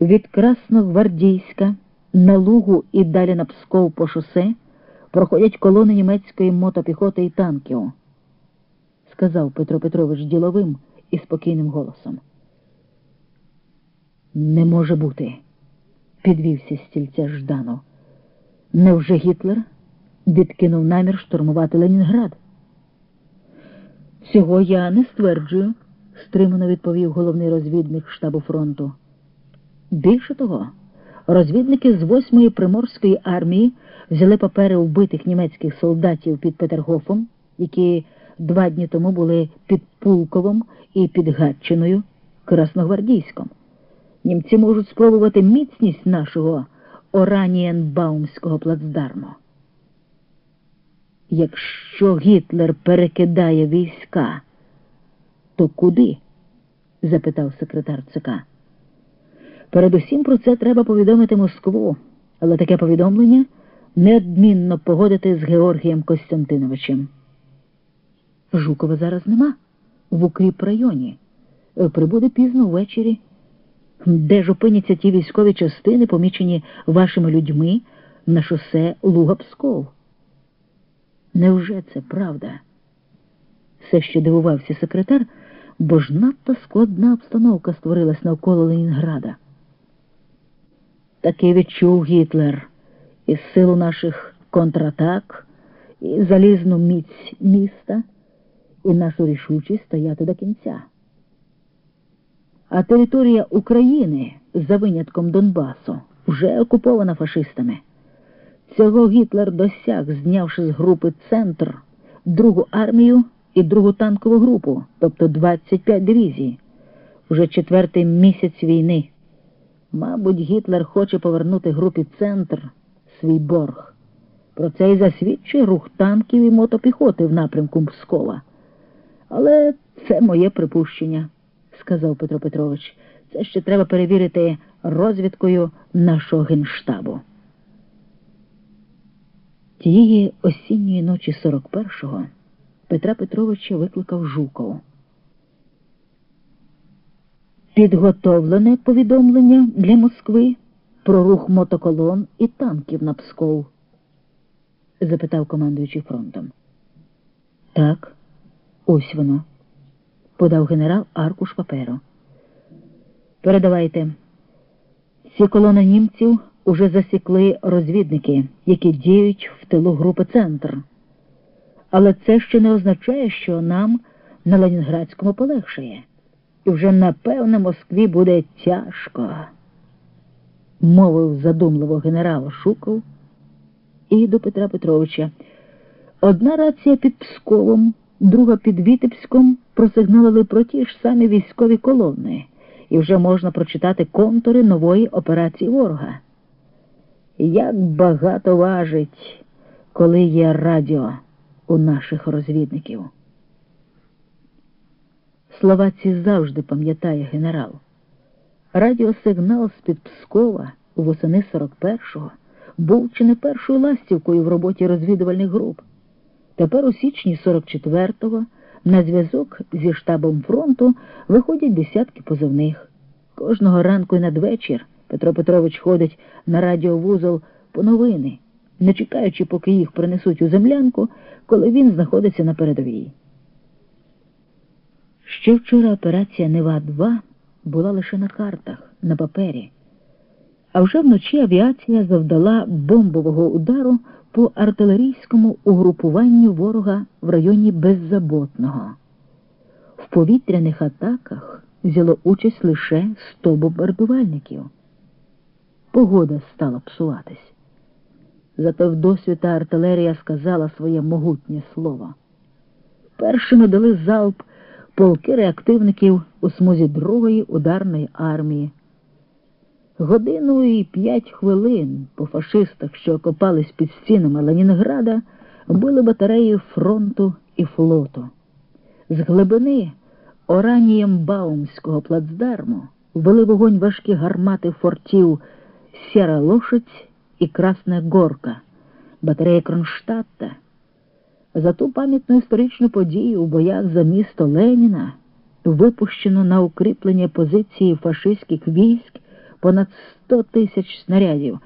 Від Красногвардійська на Лугу і далі на Псков по шосе проходять колони німецької мотопіхоти і танків, сказав Петро Петрович діловим і спокійним голосом. Не може бути, підвівся стільця Жданов. Невже Гітлер відкинув намір штурмувати Ленінград? Цього я не стверджую, стримано відповів головний розвідник штабу фронту. Більше того, розвідники з 8-ї приморської армії взяли папери вбитих німецьких солдатів під Петергофом, які два дні тому були під Пулковом і під Гатчиною Красногвардійськом. Німці можуть спробувати міцність нашого Оранієнбаумського плацдарму. Якщо Гітлер перекидає війська, то куди? запитав секретар ЦК. Передусім про це треба повідомити Москву, але таке повідомлення неодмінно погодити з Георгієм Костянтиновичем. Жукова зараз нема в укріп районі. Прибуде пізно ввечері. Де ж опиняться ті військові частини, помічені вашими людьми на шосе Луга-Псков? Невже це правда? Все ще дивувався секретар, бо ж надто складна обстановка створилась навколо Ленінграда. Таки відчув Гітлер і силу наших контратак, і залізну міць міста, і нашу рішучість стояти до кінця. А територія України за винятком Донбасу вже окупована фашистами. Цього Гітлер досяг, знявши з групи центр другу армію і другу танкову групу, тобто 25 дивізій, уже четвертий місяць війни. Мабуть, Гітлер хоче повернути групі центр свій борг. Про це і засвідчує рух танків і мотопіхоти в напрямку Пскова. Але це моє припущення, сказав Петро Петрович. Це ще треба перевірити розвідкою нашого генштабу. Тієї осінньої ночі 41-го Петра Петровича викликав Жуков. Підготовлене повідомлення для Москви про рух мотоколон і танків на Псков? запитав командуючий фронтом. Так, ось воно, подав генерал аркуш паперу. Передавайте. Ці колони німців уже засікли розвідники, які діють в тилу групи центр. Але це ще не означає, що нам на Ленінградському полегшає. І вже напевне Москві буде тяжко, мовив задумливо генерал Шуков і до Петра Петровича. Одна рація під Псковом, друга під Вітебськом просигналили про ті ж самі військові колони, і вже можна прочитати контури нової операції ворога. Як багато важить, коли є радіо у наших розвідників. Слова ці завжди пам'ятає генерал. Радіосигнал з-під Пскова восени 41-го був чи не першою ластівкою в роботі розвідувальних груп. Тепер у січні 44-го на зв'язок зі штабом фронту виходять десятки позивних. Кожного ранку і надвечір Петро Петрович ходить на радіовузол по новини, не чекаючи, поки їх принесуть у землянку, коли він знаходиться на передовій. Ще вчора операція Нева-2 була лише на картах, на папері, а вже вночі авіація завдала бомбового удару по артилерійському угрупуванню ворога в районі Беззаботного. В повітряних атаках взяло участь лише 100 бомбардувальників. Погода стала псуватись. Зате вдосвіта артилерія сказала своє могутнє слово. Першими дали залп полки реактивників у смузі другої ударної армії. Годину і п'ять хвилин по фашистах, що окопались під стінами Ленінграда, били батареї фронту і флоту. З глибини Ораніємбаумського плацдарму вели вогонь важкі гармати фортів Сєра Лошадь і Красна Горка, батарея Кронштадта. За ту пам'ятну історичну подію у боях за місто Леніна випущено на укріплення позиції фашистських військ понад сто тисяч снарядів.